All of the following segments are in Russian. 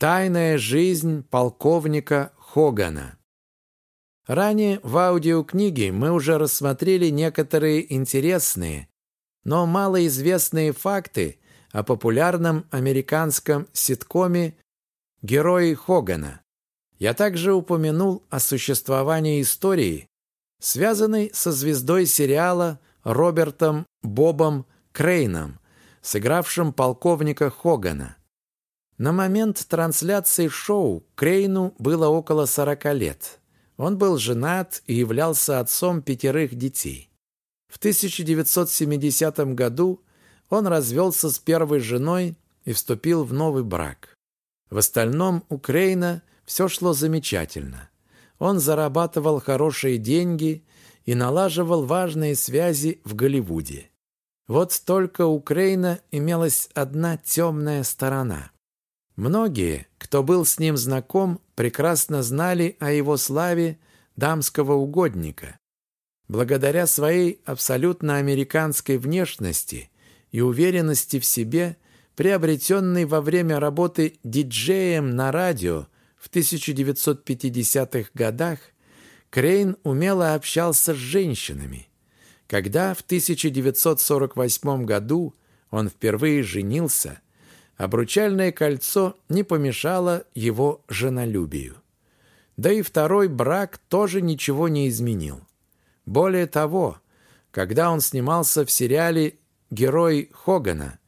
Тайная жизнь полковника Хогана. Ранее в аудиокниге мы уже рассмотрели некоторые интересные, но малоизвестные факты о популярном американском ситкоме «Герои Хогана». Я также упомянул о существовании истории, связанной со звездой сериала Робертом Бобом Крейном, сыгравшим полковника Хогана. На момент трансляции шоу Крейну было около 40 лет. Он был женат и являлся отцом пятерых детей. В 1970 году он развелся с первой женой и вступил в новый брак. В остальном у Крейна все шло замечательно. Он зарабатывал хорошие деньги и налаживал важные связи в Голливуде. Вот только у Крейна имелась одна темная сторона. Многие, кто был с ним знаком, прекрасно знали о его славе дамского угодника. Благодаря своей абсолютно американской внешности и уверенности в себе, приобретенной во время работы диджеем на радио в 1950-х годах, Крейн умело общался с женщинами. Когда в 1948 году он впервые женился – обручальное кольцо не помешало его женолюбию. Да и второй брак тоже ничего не изменил. Более того, когда он снимался в сериале «Герой Хогана»,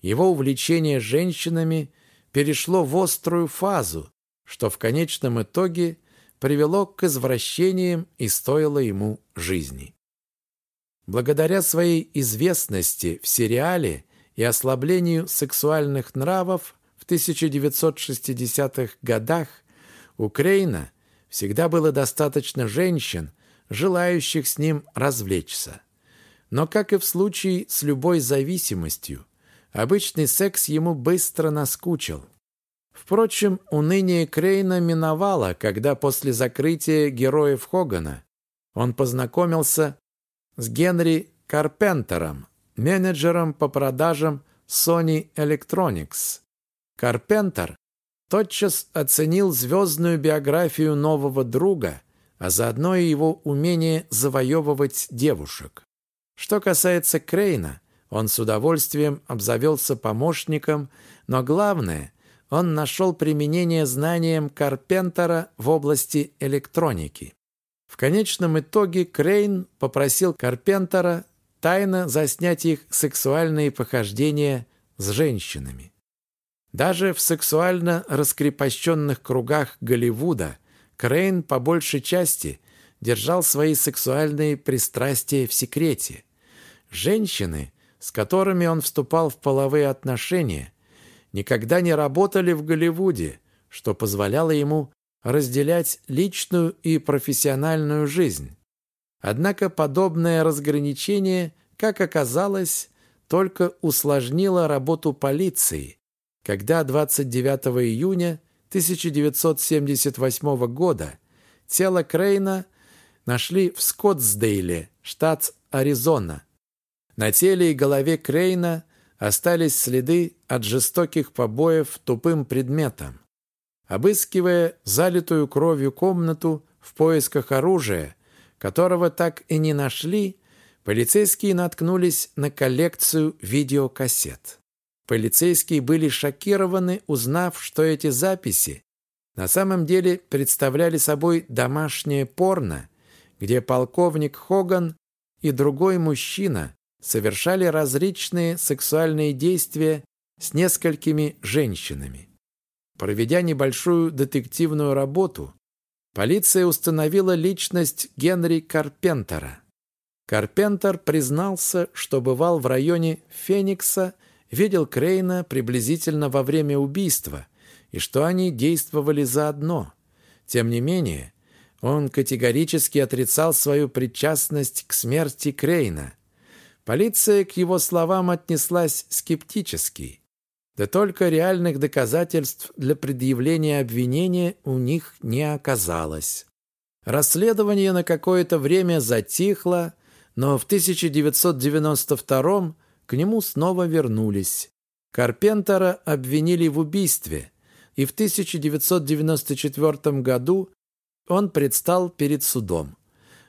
его увлечение женщинами перешло в острую фазу, что в конечном итоге привело к извращениям и стоило ему жизни. Благодаря своей известности в сериале и ослаблению сексуальных нравов в 1960-х годах у Крейна всегда было достаточно женщин, желающих с ним развлечься. Но, как и в случае с любой зависимостью, обычный секс ему быстро наскучил. Впрочем, уныние Крейна миновало, когда после закрытия героев Хогана он познакомился с Генри Карпентером, менеджером по продажам Sony Electronics. Карпентер тотчас оценил звездную биографию нового друга, а заодно и его умение завоевывать девушек. Что касается Крейна, он с удовольствием обзавелся помощником, но главное, он нашел применение знаниям Карпентера в области электроники. В конечном итоге Крейн попросил Карпентера тайно заснять их сексуальные похождения с женщинами. Даже в сексуально раскрепощенных кругах Голливуда Крейн по большей части держал свои сексуальные пристрастия в секрете. Женщины, с которыми он вступал в половые отношения, никогда не работали в Голливуде, что позволяло ему разделять личную и профессиональную жизнь. Однако подобное разграничение, как оказалось, только усложнило работу полиции, когда 29 июня 1978 года тело Крейна нашли в Скоттсдейле, штат Аризона. На теле и голове Крейна остались следы от жестоких побоев тупым предметом. Обыскивая залитую кровью комнату в поисках оружия, которого так и не нашли, полицейские наткнулись на коллекцию видеокассет. Полицейские были шокированы, узнав, что эти записи на самом деле представляли собой домашнее порно, где полковник Хоган и другой мужчина совершали различные сексуальные действия с несколькими женщинами. Проведя небольшую детективную работу, Полиция установила личность Генри Карпентера. Карпентер признался, что бывал в районе Феникса, видел Крейна приблизительно во время убийства и что они действовали заодно. Тем не менее, он категорически отрицал свою причастность к смерти Крейна. Полиция к его словам отнеслась скептически. Да только реальных доказательств для предъявления обвинения у них не оказалось. Расследование на какое-то время затихло, но в 1992 к нему снова вернулись. Карпентера обвинили в убийстве, и в 1994 году он предстал перед судом.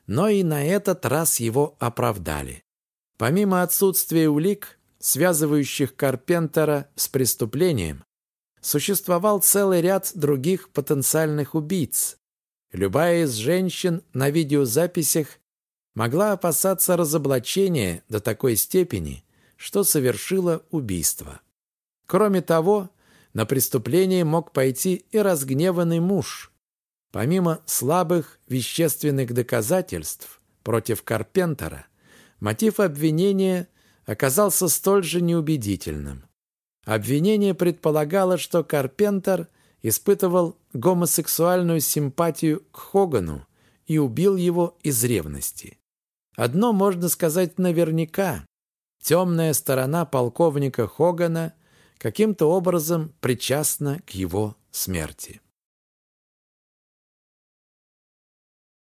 Но и на этот раз его оправдали. Помимо отсутствия улик, связывающих Карпентера с преступлением, существовал целый ряд других потенциальных убийц. Любая из женщин на видеозаписях могла опасаться разоблачения до такой степени, что совершила убийство. Кроме того, на преступление мог пойти и разгневанный муж. Помимо слабых вещественных доказательств против Карпентера, мотив обвинения оказался столь же неубедительным. Обвинение предполагало, что Карпентер испытывал гомосексуальную симпатию к Хогану и убил его из ревности. Одно можно сказать наверняка. Темная сторона полковника Хогана каким-то образом причастна к его смерти.